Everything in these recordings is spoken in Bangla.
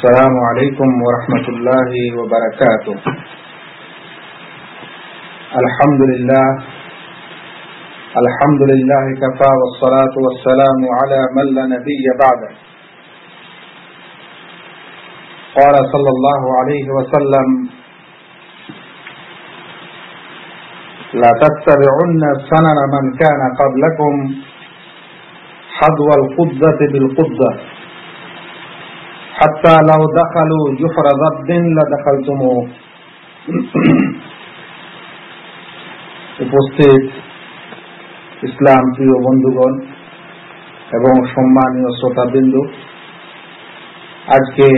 السلام عليكم ورحمة الله وبركاته. الحمد لله. الحمد لله كفى والصلاة والسلام على من لا نبي بعده. قال صلى الله عليه وسلم لا تتبعن سنن من كان قبلكم حذو القدة بالقدة. হাত্তা লাউ দাখালু ইউফরাজাদ্দিন লা উপস্থিত ইসলাম প্রিয় বন্ধুগণ এবং সম্মানীয় শ্রোতাবৃন্দ, আজকে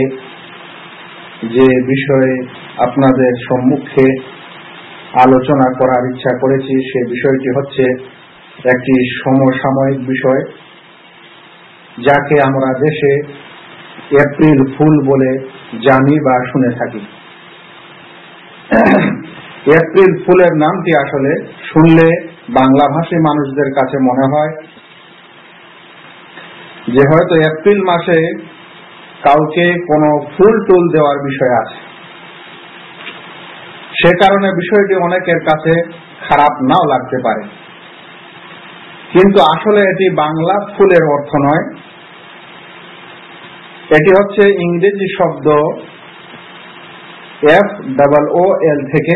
যে বিষয়ে আপনাদের সম্মুখে আলোচনা করার ইচ্ছা করেছি সে বিষয়টি হচ্ছে একটি সমসাময়িক বিষয়, যাকে আমরা দেশে এপ্রিল ফুল বলে জানি বা শুনে থাকি। এপ্রিল ফুলের নামটি আসলে শুনলে বাংলা ভাষী মানুষদের কাছে মনে হয় যে হয়তো এপ্রিল মাসে কাউকে কোনো ফুল টুল দেওয়ার বিষয় আছে। সে কারণে বিষয়টি অনেকের কাছে খারাপ নাও লাগতে পারে। কিন্তু আসলে এটি বাংলা ফুলের অর্থ নয়। এটি হচ্ছে ইংরেজি শব্দ এফ ডাবল ও এল থেকে,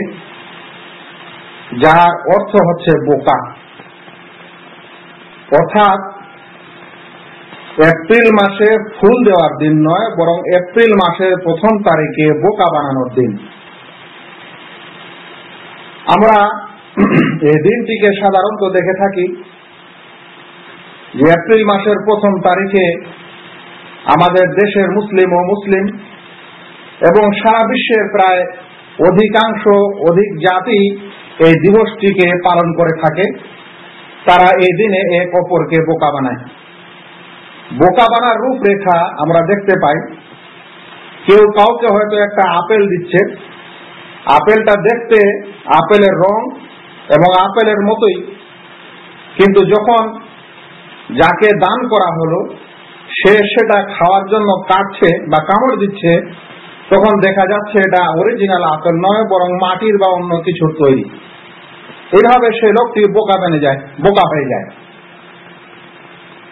যার অর্থ হচ্ছে বোকা। অর্থাৎ এপ্রিল মাসে ফুল দেওয়ার দিন নয়, বরং এপ্রিল মাসের প্রথম তারিখে বোকা বানানোর দিন। আমরা এই দিনটিকে সাধারণত দেখে থাকি যে এপ্রিল মাসের প্রথম তারিখে আমাদের দেশের মুসলিম ও মুসলিম এবং সারা বিশ্বের প্রায় অধিকাংশ অধিক জাতি এই দিবসটিকে পালন করে থাকে। তারা এই দিনে এক অপরকে বোকা বানায়। বোকা বানার রূপরেখা আমরা দেখতে পাই। কেউ কাউকে হয়তো একটা আপেল দিচ্ছে। আপেলটা দেখতে আপেলের রং এবং আপেলের মতোই। কিন্তু যখন যাকে দান করা হলো সে সেটা খাওয়ার জন্য কাটছে বা কামড় দিচ্ছে, তখন দেখা যাচ্ছে এটা অরিজিনাল আপেল নয়, বরং মাটির বা অন্য কিছুর তৈরি। এইভাবে সে লোকটি বোকা বেনে যায়, বোকা হয়ে যায়।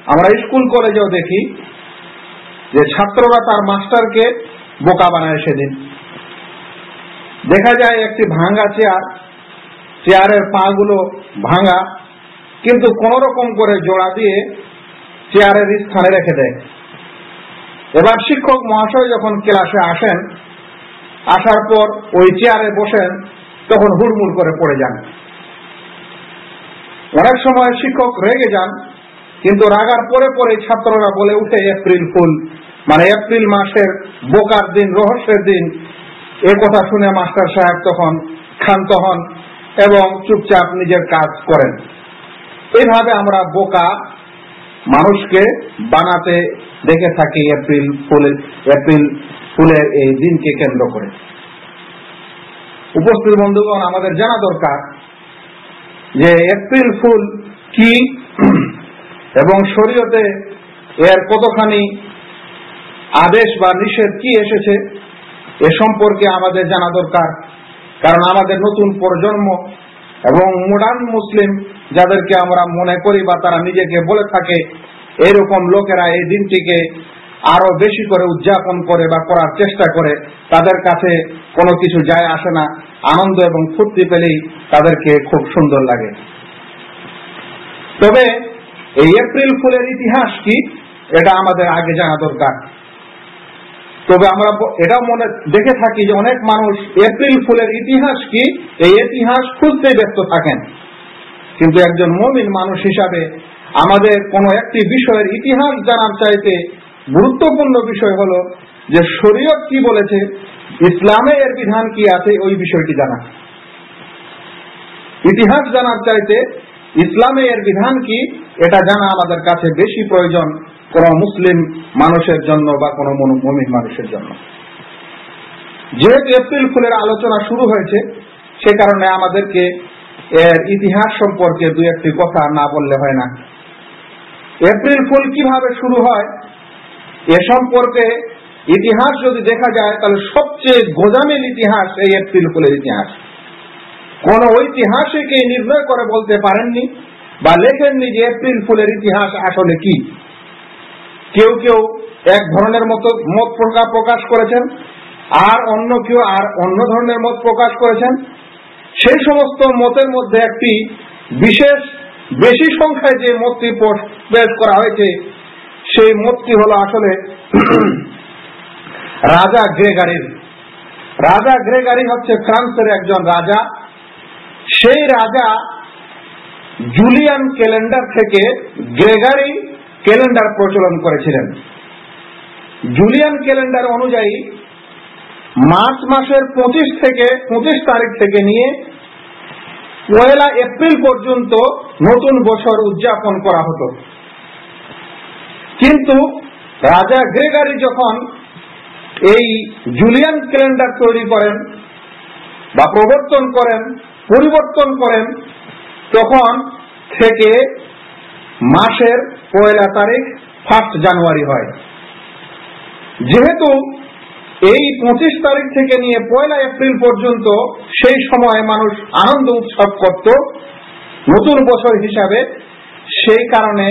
আমরা স্কুল কলেজেও দেখি যে ছাত্ররা তার মাস্টারকে বোকা বানায় সেদিন। দেখা যায় একটি ভাঙ্গা চেয়ার, চেয়ারের পা গুলো ভাঙা, কিন্তু কোন রকম করে জোড়া দিয়ে চেয়ারের স্থানে রেখে দেয়। এবার শিক্ষক মহাশয় যখন ক্লাসে আসেন, আসার পর ওই চেয়ারে বসেন, তখন হুড়মুড় করে পড়ে যান। অনেক সময় শিক্ষক রেগে যান, কিন্তু রাগার পরে পরে ছাত্ররা বলে উঠে, এপ্রিল ফুল। মানে এপ্রিল মাসের বোকার দিন, রহস্যের দিন। এ কথা শুনে মাস্টার সাহেব তখন ক্ষান্ত হন এবং চুপচাপ নিজের কাজ করেন। এইভাবে আমরা বোকা মানুষকে বানাতে দেখে থাকি এপ্রিল ফুলের এপ্রিল ফুলের এই দিনকে কেন্দ্র করে। উপস্থিত বন্ধুগণ, আমাদের জানা দরকার যে এপ্রিল ফুল কি এবং শরীয়তে এর কতখানি আদেশ বা নিষেধ কি এসেছে, এ সম্পর্কে আমাদের জানা দরকার। কারণ আমাদের নতুন প্রজন্ম এবং মডার্ন মুসলিম যাদেরকে আমরা মনে করি বা তারা নিজেকে বলে থাকে, এরকম লোকেরা এই দিনটিকে আরও বেশি করে উদযাপন করে বা করার চেষ্টা করে, তাদের কাছে কোনো কিছু যায় আসে না, আনন্দ এবং ফুর্তি পেলেই তাদেরকে খুব সুন্দর লাগে। তবে এই এপ্রিল ফুলের ইতিহাস কি? এটা আমাদের আগে জানা দরকার। তবে আমরা এটা মনে দেখে থাকি যে অনেক মানুষ এপ্রিল ফুলের ইতিহাস কি? এই ইতিহাস খুঁজতে ব্যস্ত থাকেন। কিন্তু একজন মমিন মানুষ হিসাবে আমাদের কোনো একটি বিষয়ের ইতিহাস জানার চাইতে গুরুত্বপূর্ণ বিষয় হলো যে শরীয়ত কি বলেছে, ইসলামে এর বিধান কি আছে, ওই বিষয়টি জানা। ইতিহাস জানার চাইতে ইসলামে এর বিধান কি, এটা জানা আমাদের কাছে বেশি প্রয়োজন কোন মুসলিম মানুষের জন্য বা কোন মমিন মানুষের জন্য। যেহেতু এপ্রিল ফুলের আলোচনা শুরু হয়েছে, সে কারণে আমাদেরকে এর ইতিহাস সম্পর্কে দু একটি কথা না বললে হয় না। এপ্রিল ফুল কীভাবে শুরু হয়, এ সম্পর্কে ইতিহাস যদি দেখা যায়, তাহলে সবচেয়ে গোজামিল ইতিহাস এই এপ্রিল ফুলের ইতিহাস। কোন ঐতিহাসিক এই নির্ণয় করে বলতে পারেননি বা লেখেননি যে এপ্রিল ফুলের ইতিহাস আসলে কি। কেউ কেউ এক ধরনের মতো, মত প্রকাশ করেছেন, আর অন্য কেউ, আর অন্য ধরনের মত প্রকাশ করেছেন। সেই সমস্ত মতের মধ্যে একটি বিশেষ, বেশি সংখ্যায় যে মতটি পেশ করা হয়েছে, সেই মতটি হল আসলে রাজা গ্রেগারির। রাজা গ্রেগারি হচ্ছে ফ্রান্সের একজন রাজা। সেই রাজা জুলিয়ান ক্যালেন্ডার থেকে গ্রেগারি ক্যালেন্ডার প্রচলন করেছিলেন। জুলিয়ান ক্যালেন্ডার অনুযায়ী মার্চ মাসের পঁচিশ থেকে, পঁচিশ তারিখ থেকে নিয়ে পয়লা এপ্রিল পর্যন্ত নতুন বছর উদযাপন করা হতো। কিন্তু রাজা গ্রেগারি যখন এই জুলিয়ান ক্যালেন্ডার তৈরি করেন বা প্রবর্তন করেন, পরিবর্তন করেন, তখন থেকে মাসের পয়লা তারিখ ফার্স্ট জানুয়ারি হয়। যেহেতু এই পঁচিশ তারিখ থেকে নিয়ে পয়লা এপ্রিল পর্যন্ত সেই সময় মানুষ আনন্দ উৎসব করত, নতুন বছর হিসাবে, সেই কারণে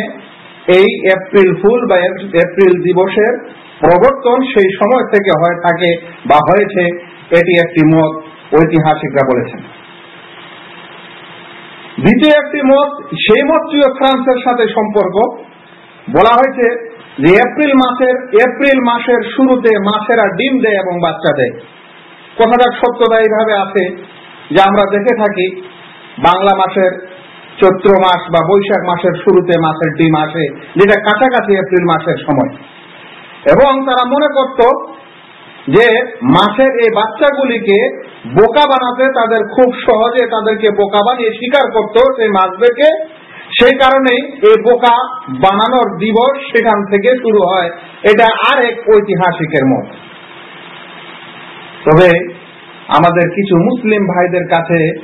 এই এপ্রিল ফুল বা এপ্রিল দিবসের প্রবর্তন সেই সময় থেকে হয়ে থাকে বা হয়েছে, এটি একটি মত ঐতিহাসিকরা বলেছেন। দ্বিতীয় একটি মত, সেই মতটিও ফ্রান্সের সাথে সম্পর্ক। বলা হয়েছে যে এপ্রিল মাসের এপ্রিল মাসের শুরুতে মাছেরা ডিম দেয় এবং বাচ্চা দেয়। কথাটা সত্যতা এইভাবে আছে, যে আমরা দেখে থাকি। বাংলা মাসের চৈত্র মাস বা বৈশাখ মাসের শুরুতে মাছের ডিম আসে, যেটা কাছাকাছি এপ্রিল মাসের সময়। এবং তারা মনে করত যে মাছের এই বাচ্চাগুলিকে বোকা বানাতে তাদের খুব সহজে তাদেরকে বোকা বানিয়ে শিকার করত সেই মাছদেরকে। সেই কারণেই এই বোকা বানানোর দিবস সেখান থেকে শুরু হয়। এটা আর এক ঐতিহাসিকের মত। তবে আমাদের কিছু মুসলিম ভাইদের কাছে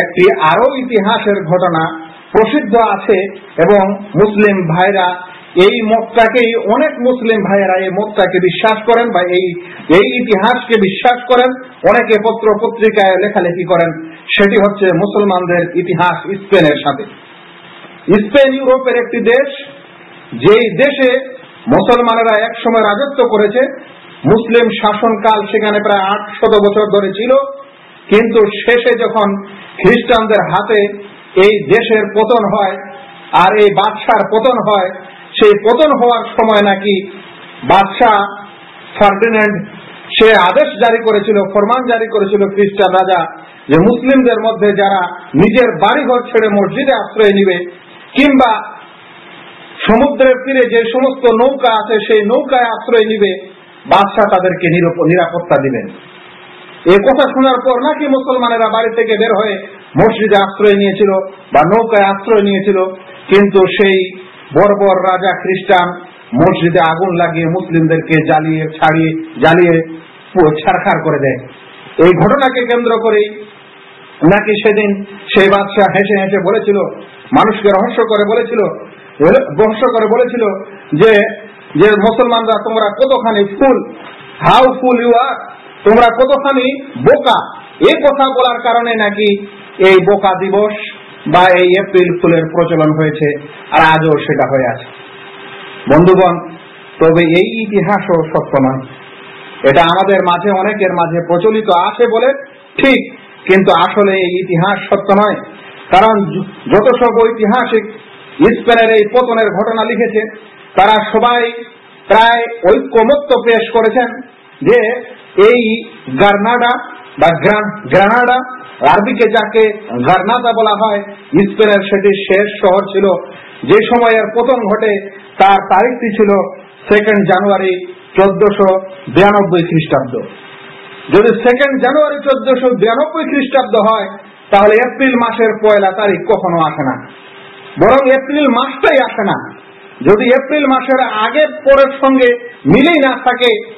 একটি আরও ইতিহাসের ঘটনা প্রসিদ্ধ আছে এবং মুসলিম ভাইরা এই মতটাকেই অনেক মুসলিম ভাইয়েরা এই মতটাকে বিশ্বাস করেন বা এই এই ইতিহাসকে বিশ্বাস করেন। অনেকে পত্র পত্রিকায় লেখালেখি করেন। সেটি হচ্ছে মুসলমানদের ইতিহাস স্পেনের সাথে। স্পেন ইউরোপের একটি দেশ, যেই দেশে মুসলমানেরা একসময় রাজত্ব করেছে। মুসলিম শাসনকাল সেখানে প্রায় আট শত বছর ধরে ছিল। কিন্তু শেষে যখন খ্রিস্টানদের হাতে এই দেশের পতন হয় আর এই বাদশার পতন হয় সেই পতন হওয়ার সময় নাকি বাদশাহ ফার্ডিনেন্ড সে আদেশ জারি করেছিল, ফরমান জারি করেছিল খ্রিস্টান রাজা যে মুসলিমদের মধ্যে যারা নিজের বাড়িঘর ছেড়ে মসজিদে আশ্রয় নিবে কিংবা সমুদ্রের তীরে যে সমস্ত নৌকা আছে সেই নৌকায় আশ্রয় নিবে, বাদশাহ তাদেরকে নিরাপত্তা দিবেন। এ কথা শোনার পর নাকি মুসলমানেরা বাড়ি থেকে বের হয়ে মসজিদে আশ্রয় নিয়েছিল বা নৌকায় আশ্রয় নিয়েছিল, কিন্তু সেই বর্বর রাজা খ্রিস্টান মসজিদে আগুন লাগিয়ে মুসলিমদেরকে জ্বালিয়ে, ছাড়িয়ে, জ্বালিয়ে ছাড়খার করে দেয়। এই ঘটনাকে কেন্দ্র করেই নাকি সেদিন সেই বাদশাহ হেসে হেসে বলেছিল, মানুষকে রহস্য করে বলেছিল, রহস্য করে বলেছিল যে যে মুসলমানরা, তোমরা কতখানি ফুল, হাউ ফুল ইউ আর, তোমরা কতখানি বোকা। এই কথা বলার কারণে নাকি এই বোকা দিবস বা এই এপ্রিল ফুলের প্রচলন হয়েছে, আর আজও সেটা হয়ে আছে। বন্ধুগণ, তবে এই ইতিহাসও সত্য নয়। এটা আমাদের মাঝে, অনেকের মাঝে প্রচলিত আছে বলে ঠিক, কিন্তু আসলে এই ইতিহাস সত্য নয়। কারণ যত সব ঐতিহাসিক স্পেনের এই পতনের ঘটনা লিখেছে, তারা সবাই প্রায় ঐক্যমত্য পেশ করেছেন যে এই গার্নাডা বা গ্রানাডা, আরবিকে যাকে গার্নাদা বলা হয় স্পেনের সেটি শেষ শহর ছিল। যে সময়ের পতন ঘটে, তার তারিখটি ছিল সেকেন্ড জানুয়ারি চোদ্দশো বিরানব্বই খ্রিস্টাব্দ। যদি সেকেন্ড জানুয়ারি চোদ্দশো বিরানব্বই খ্রিস্টাব্দ হয়, তাহলে এপ্রিল মাসের পয়লা তারিখ কখনো আসে না। বরং এপ্রিল মাসটাই আসে না। যদি এপ্রিল মাসের আগের পরের সঙ্গে মিলেই না থাকে,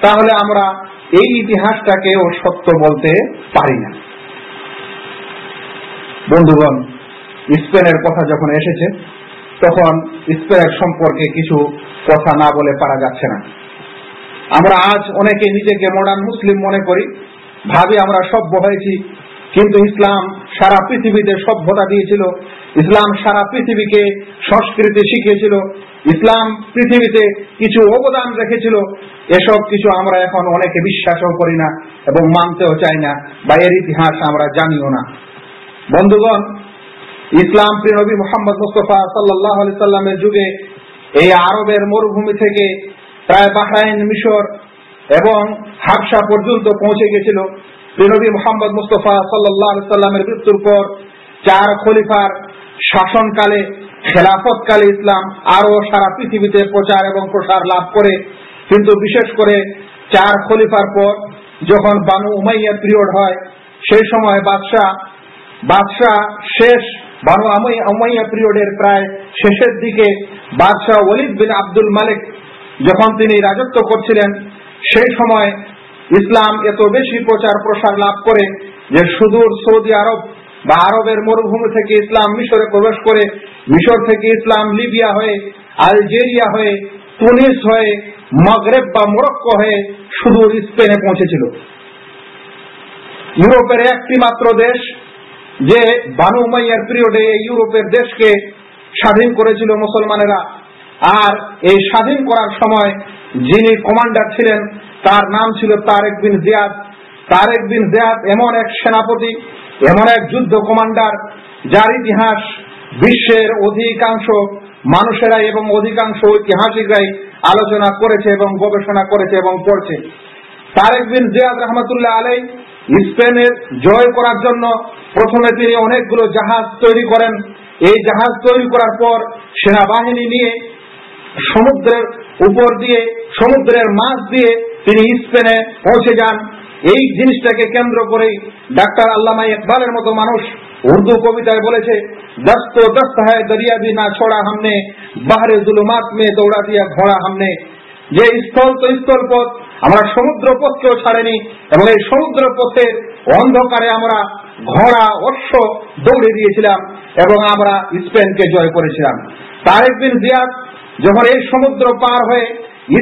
তাহলে আমরা এই ইতিহাসটাকেও সত্য বলতে পারি না। বন্ধুগণ, স্পেনের কথা যখন এসেছে, তখন স্পেনের সম্পর্কে কিছু কথা না বলে পারা যাচ্ছে না। আমরা আজ অনেকে নিজেকে মডার্ন মুসলিম মনে করি, ভাবি আমরা সভ্য হয়েছি, কিন্তু ইসলাম সারা পৃথিবীতে সভ্যতা দিয়েছিল ইসলাম সারা পৃথিবীকে সংস্কৃতি শিখিয়েছিল, ইসলাম পৃথিবীতে কিছু অবদান রেখেছিল, এসব কিছু আমরা এখন অনেকে বিশ্বাসও করি না এবং মানতেও চাই না বা এর ইতিহাস আমরা জানিও না। বন্ধুগণ, ইসলাম প্রিয় নবী মোহাম্মদ মুস্তফা সাল্লাহ সাল্লামের যুগে এই আরবের মরুভূমি থেকে প্রায় বাহরাইন, মিশর এবং হাবসা পর্যন্ত পৌঁছে গেছিল। নবী মোহাম্মদ মুস্তফা সাল্লাহ সাল্লামের মৃত্যুর পর চার খলিফার শাসনকালে, খেলাফতকালে ইসলাম আরও সারা পৃথিবীতে প্রচার এবং প্রসার লাভ করে। কিন্তু বিশেষ করে চার খলিফার পর যখন বানু উমাইয়া পিরিয়ড হয়, সেই সময় বাদশাহ বাদশাহ শেষ, বানু উমাইয়া পিরিয়ডের প্রায় শেষের দিকে বাদশাহ ওলিদ বিন আব্দুল মালিক যখন তিনি রাজত্ব করছিলেন, সেই সময় ইসলাম এত বেশি প্রচার প্রসার লাভ করে যে সুদূর সৌদি আরব বা আরবের মরুভূমি থেকে ইসলাম মিশরে প্রবেশ করে মিশর থেকে ইসলাম লিবিয়া হয়ে, আলজেরিয়া হয়ে, তুনিস হয়ে, মগরেব বা মোরক্কো হয়ে সুদূর স্পেনে পৌঁছেছিল। ইউরোপের একটি মাত্র দেশ যে বানু উমাইয়ার পিরিয়ডে ইউরোপের দেশকে স্বাধীন করেছিল মুসলমানেরা। আর এই স্বাধীন করার সময় যিনি কমান্ডার ছিলেন, তার নাম ছিল তারেক বিন জিয়াদ। তারেক বিন জিয়াদ এমন এক সেনাপতি এমন এক যুদ্ধ কমান্ডার, যার ইতিহাস বিশ্বের অধিকাংশ মানুষেরাই এবং অধিকাংশ ঐতিহাসিকরাই আলোচনা করেছে এবং গবেষণা করেছে এবং পড়ছে। তারেক বিন জিয়াদ রহমতুল্লাহ আলাই স্পেনের জয় করার জন্য প্রথমে তিনি অনেকগুলো জাহাজ তৈরি করেন। এই জাহাজ তৈরি করার পর সেনাবাহিনী নিয়ে, সমুদ্রের উপর দিয়ে, সমুদ্রের মাছ দিয়ে তিনি স্পেনে পৌঁছে যান। এই জিনিসটাকে কেন্দ্র করে ডাক্তার আল্লামা ইকবালের মতো মানুষ উর্দু কবিতায় বলেছে, দস্ত দস্ত হায় দরিয়া দি না ছোড়া হামনে, বাহারে জুলুমাত মে দৌড়া দিয়া ঘোড়া হামনে। যে স্থল তো স্থল পথ, আমরা সমুদ্র পথকেও ছাড়েনি এবং এই সমুদ্র পথের অন্ধকারে আমরা ঘোড়া অশ্ব দৌড়ে দিয়েছিলাম এবং আমরা স্পেনকে জয় করেছিলাম। তারেক বিন জিয়াদ যখন এই সমুদ্র পার হয়ে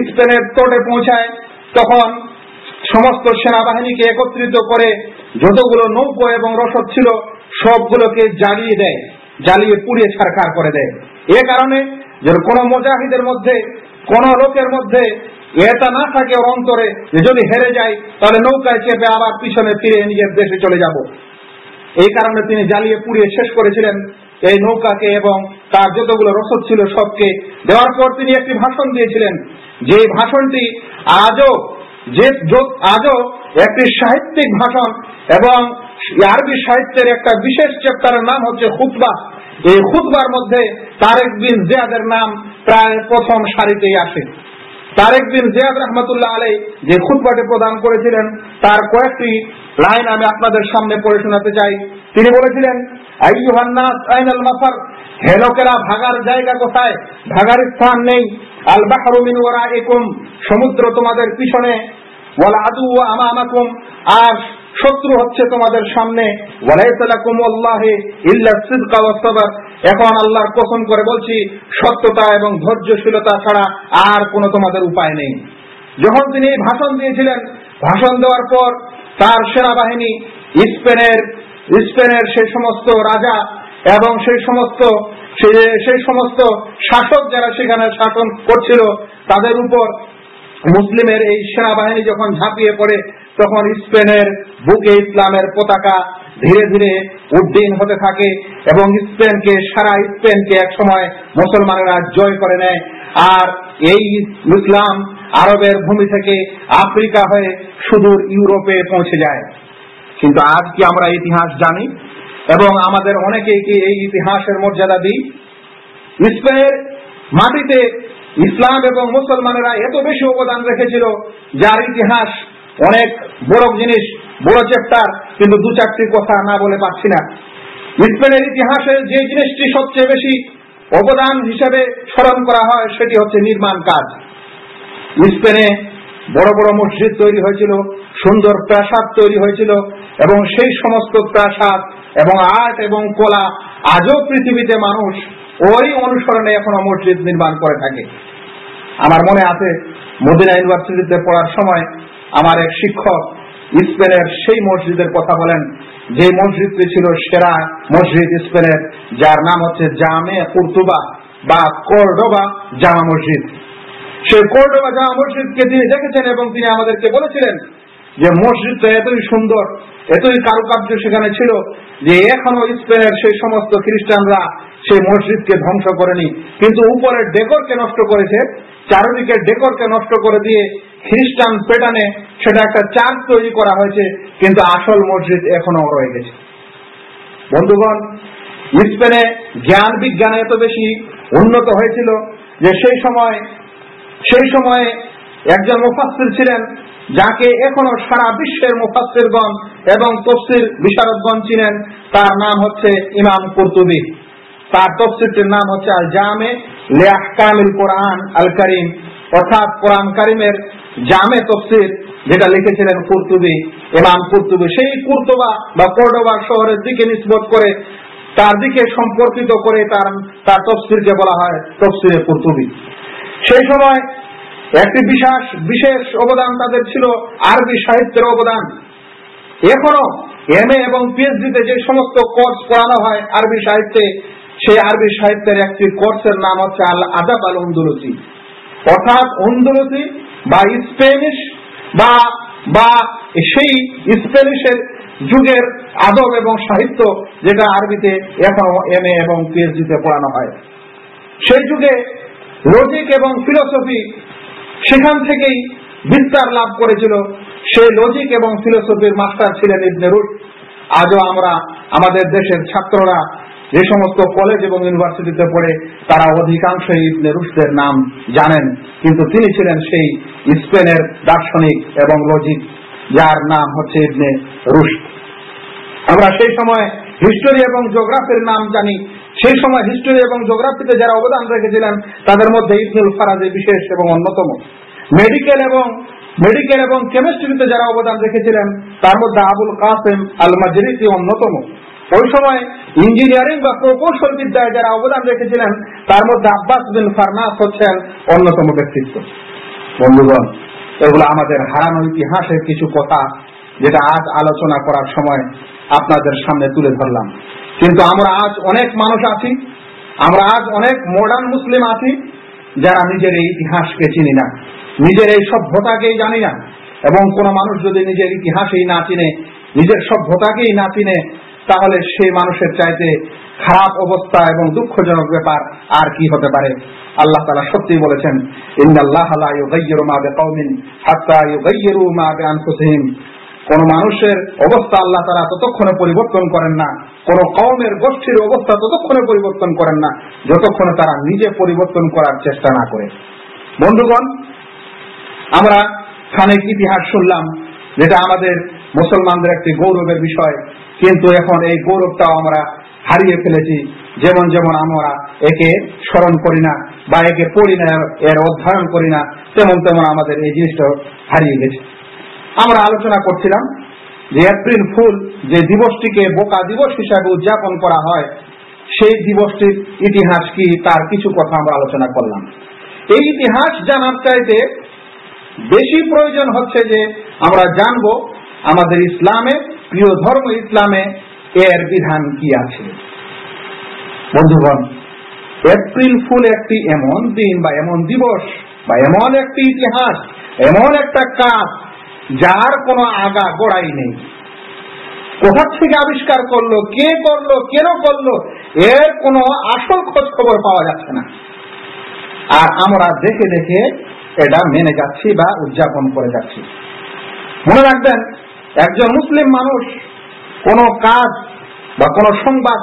স্পেনের তোটে পৌঁছায়, তখন সমস্ত সেনাবাহিনীকে একত্রিত করে যতগুলো নৌকো এবং রসদ ছিল, সবগুলোকে জ্বালিয়ে দেয়, জ্বালিয়ে পুড়িয়ে ছারখার করে দেয়। এ কারণে যে কোন মুজাহিদের মধ্যে, কোন লোকের মধ্যে এটা না থাকে ওর অন্তরে যে যদি হেরে যায়, তাহলে নৌকায় চেপে আবার পিছনে ফিরে নিজের দেশে চলে যাব। এই কারণে তিনি জ্বালিয়ে পুড়িয়ে শেষ করেছিলেন এই নৌকাকে এবং তার যতগুলো রসদ ছিল সবকে। দেওয়ার পর তিনি একটি ভাষণ দিয়েছিলেন, যে ভাষণটি আজও যে আজও একটি সাহিত্যিক ভাষণ এবং আরবি সাহিত্যের একটা বিশেষ চ্যাপ্টারের নাম হচ্ছে খুতবা। এই খুতবার মধ্যে তারেক বিন জিয়াদের নাম প্রায় প্রথম সারিতেই আসে। তারেক বিন জিয়াদ রহমতুল্লাহ আলাই যে খুতবাটি প্রদান করেছিলেন, তার কয়েকটি লাইন আমি আপনাদের সামনে পড়ে শোনাতে চাই। তিনি বলেছিলেন হে লোকেরা, ভাগার জায়গা কোথায়? ভাগার স্থান নেই। আল বাহরু মিন ওয়ারাইকুম, সমুদ্র তোমাদের পিছনে। ওয়াল আদু আমামাকুম, আর শত্রু হচ্ছে তোমাদের সামনে। এখন আল্লাহর কসম করে বলছি, সত্যতা এবং ধৈর্যশীলতা ছাড়া আর কোনো তোমাদের উপায় নেই। যখন তিনি ভাষণ দিয়েছিলেন, ভাষণ দেওয়ার পর তার সেনাবাহিনী স্পেনের স্পেনের সেই সমস্ত রাজা এবং সেই সমস্ত সেই সমস্ত শাসক যারা সেখানে শাসন করছিল, তাদের উপর মুসলিমের এই সেনাবাহিনী যখন ঝাঁপিয়ে পড়ে, তখন স্পেনের বুকে ইসলামের পতাকা ধীরে ধীরে উড্ডীন হতে থাকে এবং স্পেনকে, সারা স্পেনকে এক সময় মুসলমানেরা জয় করে নেয়। আর এই ইসলাম আরবের ভূমি থেকে আফ্রিকা হয়ে সুদূর ইউরোপে পৌঁছে যায়। কিন্তু আজ কি আমরা ইতিহাস জানি? এবং আমাদের অনেকেই কি এই ইতিহাসের মর্যাদা দিই? স্পেনের মাটিতে ইসলাম এবং মুসলমানেরা এত বেশি অবদান রেখেছিল, যার ইতিহাস অনেক বড় জিনিস, বড় চ্যাপ্টার কিন্তু দু চারটি কথা না বলে পাচ্ছি না। স্পেনের ইতিহাসে যে জিনিসটি সবচেয়ে বেশি অবদান হিসেবে স্মরণ করা হয়, সেটি হচ্ছে নির্মাণ কাজ। স্পেনে বড় বড় মসজিদ তৈরি হয়েছিল, সুন্দর প্রাসাদ তৈরি হয়েছিল, এবং সেই সমস্ত প্রাসাদ এবং আর্ট এবং কলা আজও পৃথিবীতে মানুষ ওই অনুসরণে এখনও মসজিদ নির্মাণ করে থাকে। আমার মনে আছে, মদিনা ইউনিভার্সিটিতে পড়ার সময় আমার এক শিক্ষক স্পেনের সেই মসজিদের কথা বলেন, যে মসজিদটি ছিল সেরা মসজিদ স্পেনের, যার নাম হচ্ছে জামে কুর্তুবা বা কোর্ডোবা জামা মসজিদ। সেই কোর্ডোবা জামা মসজিদকে তিনি দেখেছেন এবং তিনি আমাদেরকে বলেছিলেন যে মসজিদটা এতই সুন্দর, এতই কারুকার্য সেখানে ছিল যে এখনও স্পেনের সেই সমস্ত খ্রিস্টানরা সেই মসজিদকে ধ্বংস করেনি। কিন্তু উপরের ডেকরকে নষ্ট করেছে, চারদিকের ডেকরকে নষ্ট করে দিয়ে খ্রিস্টান পেটানে সেটা একটা চার্চ তৈরি করা হয়েছে, কিন্তু আসল মসজিদ এখনও রয়ে গেছে। বন্ধুগণ স্পেনে জ্ঞান বিজ্ঞানে এত বেশি উন্নত হয়েছিল যে সেই সময় সেই সময়ে একজন মুফাসির ছিলেন, যাকে এখনও সারা বিশ্বের মুফাসিরগণ এবং তফসির বিশারদগণ চিনেন। তার নাম হচ্ছে ইমাম কুরতুবি। তার তফসিরটির নাম হচ্ছে আল জামে লেহকামিল কোরআন আল করিম অর্থাৎ কোরআন করিমের জামে তফসির যেটা লিখেছিলেন কুর্তুবি, ইমাম কুর্তুবি, সেই কুর্তবা বা কোর্ডোবা শহরের দিকে নিষ্পত করে তার দিকে সম্পর্কিত করে তার তার তফসিরকে বলা হয় তফসিরে কুর্তুবি। সেই সময় একটি বিশেষ বিশেষ অবদান তাদের ছিল, আরবি সাহিত্যের অবদান। এখনও এম এ এবং পিএইচডিতে যে সমস্ত কোর্স পড়ানো হয় আরবি সাহিত্যে, সেই আরবি সাহিত্যের একটি কোর্সের নাম হচ্ছে আল আদাব আল উন্দুলসি অর্থাৎ উন্দুলসি বা স্পেনিশ বা বা সেই স্পেনিশের যুগের আদব এবং সাহিত্য যেটা আরবিতে এখনও এম এ এবং পিএইচডিতে পড়ানো হয়। সেই যুগে লজিক এবং ফিলোসফি সেখান থেকেই বিস্তার লাভ করেছিল। সেই লজিক এবং ফিলোসফির মাস্টার ছিলেন ইবনে রুট। আজও আমরা আমাদের দেশের ছাত্ররা যে সমস্ত কলেজ এবং ইউনিভার্সিটিতে পড়ে, তারা অধিকাংশই ইবনে রুশদের নাম জানেন। কিন্তু তিনি ছিলেন সেই স্পেনের দার্শনিক এবং লজিক যার নাম হচ্ছে ইবনে রুশ আমরা সেই সময় হিস্টোরি এবং জিওগ্রাফির নাম জানি। সেই সময় হিস্টোরি এবং জিওগ্রাফিতে যারা অবদান রেখেছিলেন, তাদের মধ্যে ইবনুল ফারাজি বিশেষ এবং অন্যতম। মেডিকেল এবং মেডিকেল এবং কেমিস্ট্রিতে যারা অবদান রেখেছিলেন, তার মধ্যে আবুল কাসেম আল মাজরিতি অন্যতম। ওই সময় ইঞ্জিনিয়ারিং বা প্রকৌশল বিদ্যায় যারা অবদান রেখেছিলেন, তার মধ্যে আব্বাস বিন ফারনাস হচ্ছেন অন্যতম ব্যক্তিত্ব। বন্ধুগণ, এগুলো আমাদের হারানো ইতিহাসের কিছু কথা, যেটা আজ আলোচনা করার সময় আপনাদের সামনে তুলে ধরলাম। কিন্তু আমরা আজ অনেক মানুষ আছি, আমরা আজ অনেক মডার্ন মুসলিম আছি, যারা নিজের এই ইতিহাসকে চিনি না, নিজের এই সভ্যতাকেই জানি না, এবং কোন মানুষ যদি নিজের ইতিহাসেই না চিনে, নিজের সভ্যতাকেই না চিনে, তাহলে সেই মানুষের চাইতে খারাপ অবস্থা এবং দুঃখজনক ব্যাপার আর কি হতে পারে? আল্লাহ তালা সত্যি বলেছেন ইন্দাল্লাহ কোন মানুষের অবস্থা আল্লাহ তারা ততক্ষণে পরিবর্তন করেন না। কোন কওমের গোষ্ঠীর অবস্থা ততক্ষণে পরিবর্তন করেন না, যতক্ষণে তারা নিজে পরিবর্তন করার চেষ্টা না করে। বন্ধুগণ, আমরা খানিক ইতিহাস শুনলাম, যেটা আমাদের মুসলমানদের একটি গৌরবের বিষয়, কিন্তু এখন এই গৌরবটাও আমরা হারিয়ে ফেলেছি, যেমন যেমন আমরা একে স্মরণ করি না, বা একে পড়ি না, এর অধ্যয়ন করি না, তেমন তেমন আমাদের এই জিনিসটা হারিয়ে গেছে। আমরা আলোচনা করছিলাম যে এপ্রিল ফুল যে দিবসটিকে বোকা দিবস হিসাবে উদযাপন করা হয়, সেই দিবসটির ইতিহাস কি তার কিছু কথা আমরা আলোচনা করলাম। এই ইতিহাস জানার চাইতে বেশি প্রয়োজন হচ্ছে যে আমরা জানব আমাদের ইসলামে, প্রিয় ধর্ম ইসলামে এর বিধান কি আছে। বন্ধুগণ, এপ্রিল ফুল একটি এমন দিন বা এমন দিবস বা এমন একটি ইতিহাস, এমন একটা কাজ যার কোনো আগা গোড়াই নেই। কোথা থেকে আবিষ্কার করল, কে করল, কেন করল, এর কোনো আসল খোঁজ খবর পাওয়া যাচ্ছে না। আর আমরা দেখে দেখে এটা মেনে যাচ্ছি বা উদযাপন করে যাচ্ছি। মনে রাখবেন, একজন মুসলিম মানুষ কোন কাজ বা কোন সংবাদ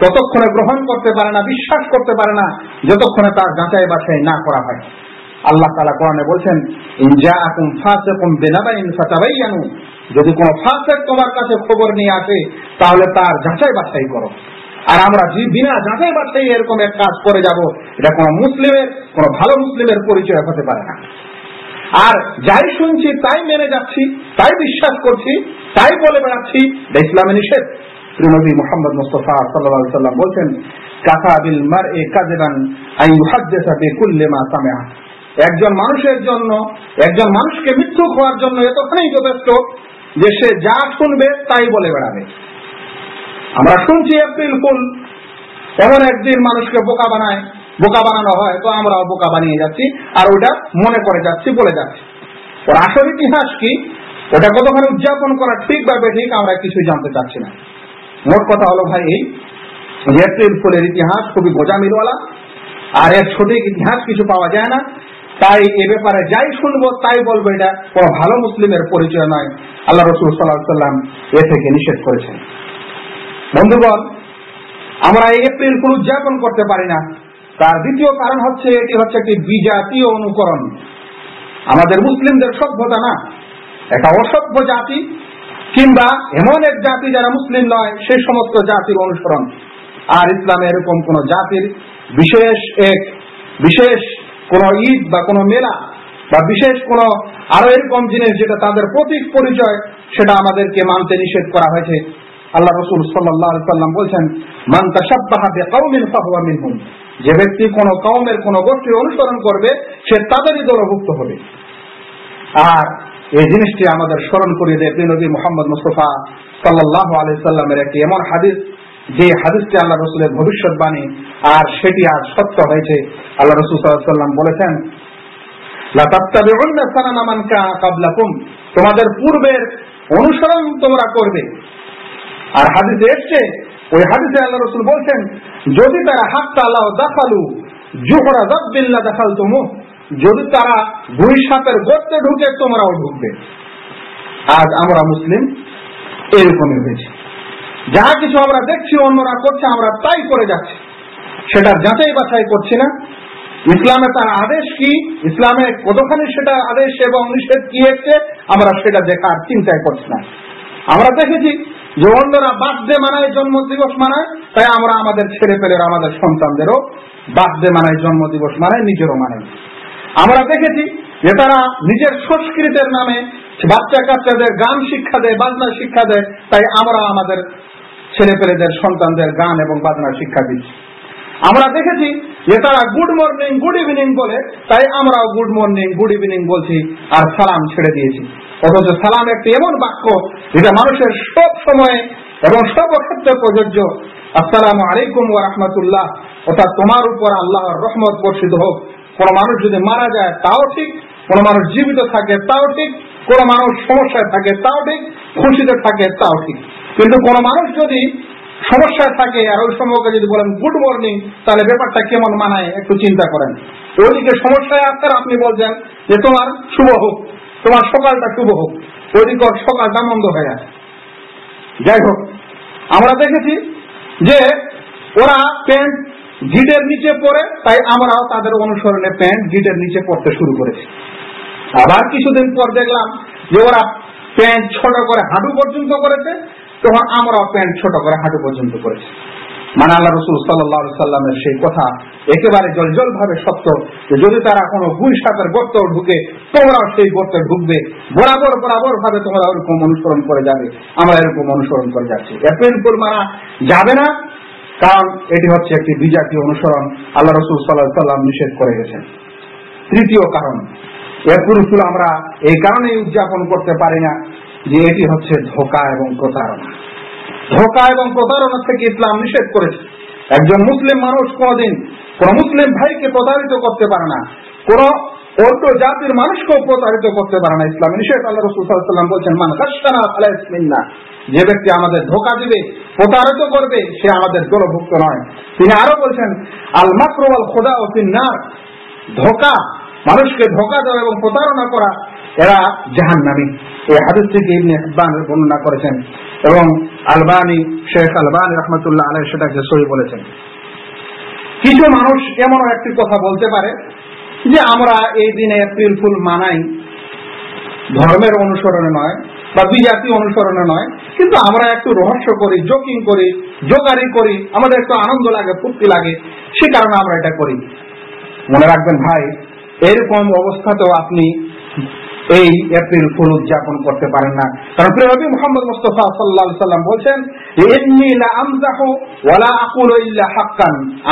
ততক্ষণে গ্রহণ করতে পারে না, বিশ্বাস করতে পারে না, যতক্ষণে তার যাচাই বাছাই না করা হয়। আল্লাহ তালা কোরআনে বলছেন ইনজা আকুম ফাসেকুম বিনাবাইন ফাতাবাইয়ানু। যদি কোন ফাসেক তোমার কাছে খবর নিয়ে আসে, তাহলে তার যাচাই বাছাই করো। আর আমরা যে বিনা যাচাই বাছাই এরকম এক কাজ করে যাব, এটা কোন মুসলিমের, কোন ভালো মুসলিমের পরিচয় হতে পারে না। আর যাই শুনছি, তাই মেনে যাচ্ছি, তাই বিশ্বাস করছি, তাই বলে বেড়াচ্ছি ইসলামে নিষেধ। শ্রীনবী মোহাম্মদ মুস্তফা সাল্লাহ সাল্লাম বলছেন, কাফা বিল মার এ কাজেরান আই ইউহাদ্দেসা বিকুল্লে মা সামেহা একজন মানুষের জন্য, একজন মানুষকে মৃত্যু হওয়ার জন্য এতখানি যথেষ্ট যে সে যা শুনবে তাই বলে বেড়াবে। আমরা শুনছি এপ্রিল ফুল, এমন একদিন মানুষকে বোকা বানায়, বোকা বানানো হয়, তো আমরাও বোকা বানিয়ে যাচ্ছি, আর ওটা মনে করে যাচ্ছি, বলে যাচ্ছি। ওর আসল ইতিহাস কি? ওটা কতখানি উদযাপন করা ঠিক বা বেঠিক আমরা কিছুই জানতে চাচ্ছি না। মোট কথা হলো ভাই এই এপ্রিল ফুলের ইতিহাস খুবই গোজামিলওয়ালা, আর এর সঠিক ইতিহাস কিছু পাওয়া যায় না। তাই এ ব্যাপারে যাই শুনব, তাই বলব এটা কোনো ভালো মুসলিমের পরিচয় নয়। আল্লাহ রসুল সাল্লাহ সাল্লাম এ থেকে নিষেধ করেছেন। বন্ধুগণ, আমরা এই এপ্রিল ফুল উদযাপন করতে পারি না। তার দ্বিতীয় কারণ হচ্ছে, এটি হচ্ছে একটি বিজাতীয় অনুকরণ। আমাদের মুসলিমদের সভ্যতা না। একটা অসভ্য জাতি কিংবা এমন এক জাতি যারা মুসলিম নয় সেই সমস্ত জাতির অনুসরণ। আর ইসলামে এরকম কোন জাতির বিশেষ এক, বিশেষ কোন ঈদ বা কোন মেলা বা বিশেষ কোন আরও এরকম জিনিস যেটা তাদের প্রতীক পরিচয়, সেটা আমাদেরকে মানতে নিষেধ করা হয়েছে। আল্লাহ রসুল সাল্লাম বলছেন, মান তাসাব্বাহা বিকাউমিন ফাহুয়া যে ব্যক্তি কোন কওমের কোন গোষ্ঠীর অনুসরণ করবে, সে তাদেরই দলভুক্ত হবে। আর এই জিনিসটি আমাদের স্মরণ করিয়ে দেয় নবী মোহাম্মদ মুস্তফা সাল্লাহ আলি সাল্লামের একটি এমন হাদিস যে হাদিসটি আল্লাহ রসুলের ভবিষ্যৎবাণী আর সেটি আজ সত্য হয়েছে, আল্লাহ রসুল সাল্লাম বলেছেন তোমাদের পূর্বের অনুসরণ তোমরা করবে। আর হাদিসে এসছে, ওই হাদিসে আল্লাহ রসুল বলছেন, যদি তারা হাতটা আল্লাহ দেখালু জোহরা জব্বিল্লা দেখাল তুমু যদি তারা দুই সাপের গর্তে ঢুকে তোমরাও ঢুকবে। আজ আমরা মুসলিম এরকমই হয়েছে। যা কিছু আমরা দেখছি, অন্যরা করছে, আমরা তাই করে যাচ্ছি। সেটা যাচাই বাছাই করছি না। ইসলামে তার আদেশ কি? ইসলামে কতখানি সেটা আদেশ এবং নিষেধ কি হচ্ছে আমরা সেটা দেখার চিন্তাই করছি না। আমরা দেখেছি যে অন্যরা বার্থডে মানায় জন্ম দিবস মানায়, তাই আমরা আমাদের ছেলে পেলের, আমাদের সন্তানদেরও বার্থডে মানায় জন্ম দিবস মানায়, নিজেরও মানায়। আমরা দেখেছি যে তারা নিজের সংস্কৃতের নামে বাচ্চা কাচ্চাদের গান শিক্ষা দেয়, বাজনা শিক্ষা দেয়, তাই আমরা আমাদের ছেলে পেলেদের সন্তানদের গান এবং বাজনা শিক্ষা দিচ্ছি। আমরা দেখেছি যে তারা গুড মর্নিং গুড ইভিনিং বলে, তাই আমরাও গুড মর্নিং গুড ইভিনিং বলছি আর সালাম ছেড়ে দিয়েছি। অথচ সালাম একটি এমন বাক্য যেটা মানুষের সব সময়ে এবং সব ক্ষেত্রে প্রযোজ্য। আসসালাম আলাইকুম ওয়া রাহমাতুল্লাহ। অর্থাৎ তোমার উপর আল্লাহর রহমত বর্ষিত হোক। কোন মানুষ যদি মারা যায়, তাও ঠিক। কোন মানুষ জীবিত থাকে, তাও ঠিক। কোন মানুষ সমস্যায় থাকে, তাও ঠিক। খুশিতে থাকে, তাও ঠিক। কিন্তু কোন মানুষ যদি সমস্যায় থাকে, আর ওই সময়কে যদি বলেন গুড মর্নিং তাহলে ব্যাপারটা কেমন মানায়, একটু চিন্তা করেন। ওইদিকে সমস্যায় আপনার, আপনি বলছেন যে তোমার শুভ হোক, তোমার সকালটা শুভ হোক, ওইদিকে সকালটা মন্দ হয়ে আছে। যাই হোক, আমরা দেখেছি যে ওরা প্যান্ট গিটের নিচে পড়ে তাই আমরাও তাদের অনুসরণে প্যান্ট গিটের নিচে পড়তে শুরু করেছি। আবার কিছুদিন পর দেখলাম যে ওরা প্যান্ট ছোট করে হাঁটু পর্যন্ত করেছে তখন আমরাও প্যান্ট ছোট করে হাঁটু পর্যন্ত করেছি। মানে আল্লাহ রসুল সাল্লাহ সাল্লামের সেই কথা একেবারে জলজল ভাবে সত্য যে যদি তারা কোনো গুই সাপের গর্ত ঢুকে, তোমরাও সেই গর্তে ঢুকবে। বরাবর বরাবর ভাবে তোমরা ওরকম অনুসরণ করে যাবে। আমরা এরকম অনুসরণ করে যাচ্ছি। এপ্রিল ফুল মারা যাবে না, কারণ এটি হচ্ছে একটি বিজাতীয় অনুসরণ। আল্লাহ রসুল সাল্লাহ সাল্লাম নিষেধ করে গেছেন। তৃতীয় কারণ, এপ্রিল ফুল আমরা এই কারণেই উদযাপন করতে পারি না। যে এটি হচ্ছে ধোকা এবং প্রতারণা। ধোকা এবং প্রতারণা থেকে ইসলাম নিষেধ করেছে। একজন মুসলিম মানুষ কোনদিন কোন মুসলিম ভাইকে প্রতারিত করতে পারে না। কোন অন্য জাতির মানুষকেও প্রতারিত করতে পারে না। ইসলাম নিষেধ। আল্লাহ রসুল সাল্লাম বলছেন, মান কাশানা আলাইসমিল্লা যে ব্যক্তি আমাদের ধোকা দিবে, প্রতারিত করবে, সে আমাদের দলভুক্ত নয়। তিনি আরও বলছেন, আল মাকরুয়াল খোদা ও ফিন্নার ধোকা, মানুষকে ধোকা দেওয়া এবং প্রতারণা করা, এরা জাহান নামী এই হাদিস থেকে ইবনে হিব্বান বর্ণনা করেছেন এবং আলবানি শেখ আলবানি রহমতুল্লাহ আলহ সেটাকে সহি বলেছেন। কিছু মানুষ এমন একটি কথা বলতে পারে যে আমরা এই দিনে এপ্রিল ফুল মানাই ধর্মের অনুসরণে নয় বা বিজাতি অনুসরণে নয়, কিন্তু আমরা একটু রহস্য করি, জোকিং করি জোগারি করি, আমাদের একটু আনন্দ লাগে, ফুর্তি লাগে, সে কারণে আমরা এটা করি। মনে রাখবেন ভাই, এরকম অবস্থাতেও আপনি এই এপ্রিল ফুল উদযাপন করতে পারেন না। কারণ প্রিয় মোহাম্মদ মুস্তফা সাল্লাহ সাল্লাম বলছেন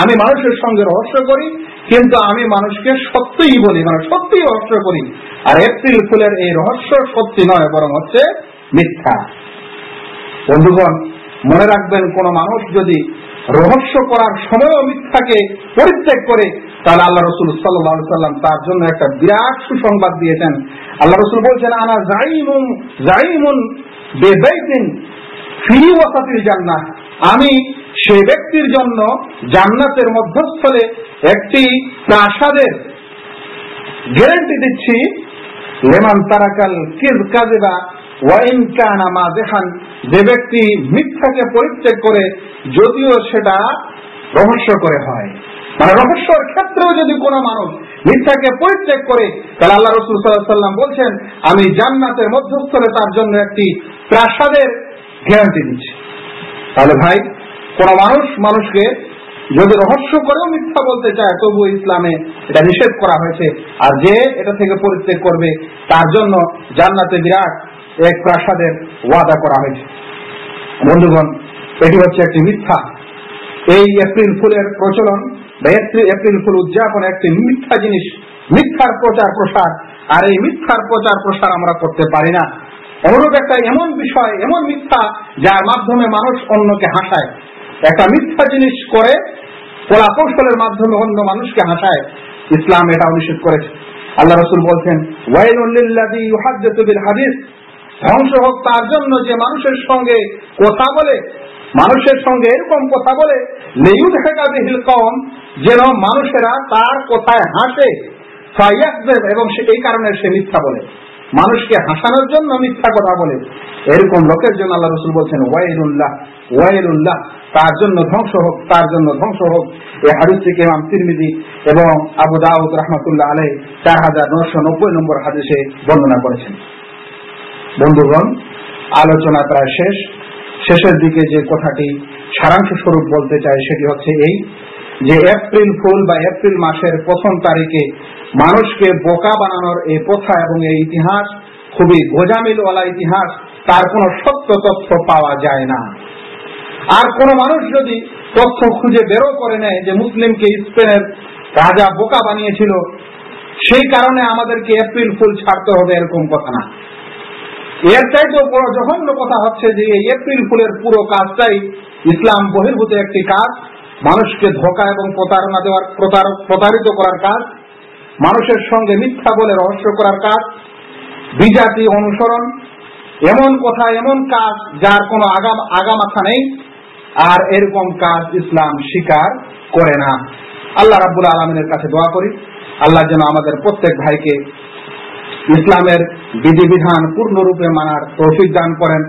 আমি মানুষের সঙ্গে রহস্য করি, কিন্তু আমি মানুষকে সত্যিই বলি মানে সত্যিই রহস্য করি। আর এপ্রিল ফুলের এই রহস্য সত্যি নয়, বরং হচ্ছে মিথ্যা। বন্ধুগণ, মনে রাখবেন, কোন মানুষ যদি রহস্য করার সময়ও মিথ্যাকে পরিত্যাগ করে তাহলে আল্লাহ রসুল সাল্লাম তার জন্য একটা বিরাট সুসংবাদ দিয়েছেন। আল্লাহ রসুল বলছেন, আনা জাইমুন জাইমুন বেবাইতিন ফি ওয়াসাতিল জান্নাহ। আমি সে ব্যক্তির জন্য জান্নাতের মধ্যস্থলে একটি প্রাসাদের গ্যারান্টি দিচ্ছি। লেমান তারাকাল কিজ কাজেবা ওয়াইন কানা মা দেখান যে ব্যক্তি মিথ্যাকে পরিত্যাগ করে, যদিও সেটা রহস্য করে হয়। মানে রহস্যর ক্ষেত্রেও যদি কোনো মানুষ মিথ্যাকে পরিত্যাগ করে, তাহলে আল্লাহ রসুল সাল্লাহ সাল্লাম বলছেন, আমি জান্নাতের মধ্যস্থলে তার জন্য একটি প্রাসাদের গ্যারান্টি দিচ্ছি। তাহলে ভাই, কোন মানুষ মানুষকে যদি রহস্য করেও মিথ্যা বলতে চায় তবু ইসলামে এটা নিষেধ করা হয়েছে। আর যে এটা থেকে পরিত্যাগ করবে, তার জন্য জান্নাতে বিরাট এক প্রাসাদের ওয়াদা করা হয়েছে। বন্ধুগণ, এটি হচ্ছে একটি মিথ্যা। এই এপ্রিল ফুলের প্রচলন এপ্রিল ফুল উদযাপন, একটি মিথ্যা জিনিস, মিথ্যার প্রচার, প্রসার, আর এই মিথ্যার প্রচার, প্রসার আমরা করতে পারি না। অনুরূপ একটা এমন বিষয়, এমন মিথ্যা, যার মাধ্যমে মানুষ অন্যকে হাসায়। একটা মিথ্যা জিনিস করে কলা কৌশলের মাধ্যমে অন্য মানুষকে হাসায়। ইসলাম এটা নিষেধ করেছে। আল্লাহ রসুল বলছেন হাদিস। ধ্বংস হোক তার জন্য যে মানুষের সঙ্গে কথা বলে মানুষের সঙ্গে এরকম কথা বলে কম যেন মানুষেরা তার কথায় হাসে। এবং এই কারণে সে মিথ্যা বলে। মানুষকে হাসানোর জন্য মিথ্যা কথা বলে। এরকম লোকের জন্য আল্লাহ রসুল বলছেন ওয়াইরুল্লাহ ওয়াইরুল্লাহ তার জন্য ধ্বংস হোক, তার জন্য ধ্বংস হোক। এই হাদিস থেকে ইমাম তিরমিজি এবং আবু দাউদ রহমতুল্লাহ আলাই চার হাজার নশো নব্বই নম্বর হাদিসে বর্ণনা করেছেন। বন্ধুগণ, আলোচনা প্রায় শেষ। শেষের দিকে যে কথাটি সারাংশ স্বরূপ বলতে চাই সেটি হচ্ছে এই যে এপ্রিল ফুল বা এপ্রিল মাসের প্রথম তারিখে মানুষকে বোকা বানানোর এই প্রথা এবং এই ইতিহাস খুবই গোজামিলওয়ালা ইতিহাস, তার কোনো সত্য তথ্য পাওয়া যায় না। আর কোন মানুষ যদি তথ্য খুঁজে বেরো করে নেয় যে মুসলিমকে স্পেনের রাজা বোকা বানিয়েছিল, সেই কারণে আমাদেরকে এপ্রিল ফুল ছাড়তে হবে এরকম কথা না। এর চাইতেও বড় জঘন্য কথা হচ্ছে যে এই এপ্রিল ফুলের পুরো কাজটাই ইসলাম বহির্ভূত একটি কাজ। মানুষকে ধোকা এবং প্রতারণা দেওয়ার প্রতারিত করার কাজ। মানুষের সঙ্গে মিথ্যা বলে রহস্য করার কাজ। বিজাতি অনুসরণ। এমন কথা, এমন কাজ যার কোনো আগাম আগামাথা নেই। আর এরকম কাজ ইসলাম স্বীকার করে না। আল্লাহ রাবুল আলমিনের কাছে দোয়া করি। আল্লাহ যেন আমাদের প্রত্যেক ভাইকে ইসলামের বিধিবিধান পূর্ণরূপে মানার তৌফিক দান করেন।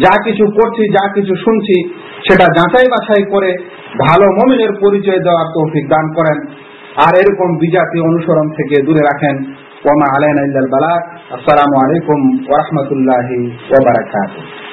যা কিছু করছি, যা কিছু শুনছি, সেটা যাচাই বাছাই করে ভালো মমিনের পরিচয় দেওয়ার তৌফিক দান করেন। আর এরকম বিজাতি অনুসরণ থেকে দূরে রাখেন। ওমা আলাইন বালাক আসসালামু আলাইকুম ওরহমতুল্লাহি ওবরাকাতুহ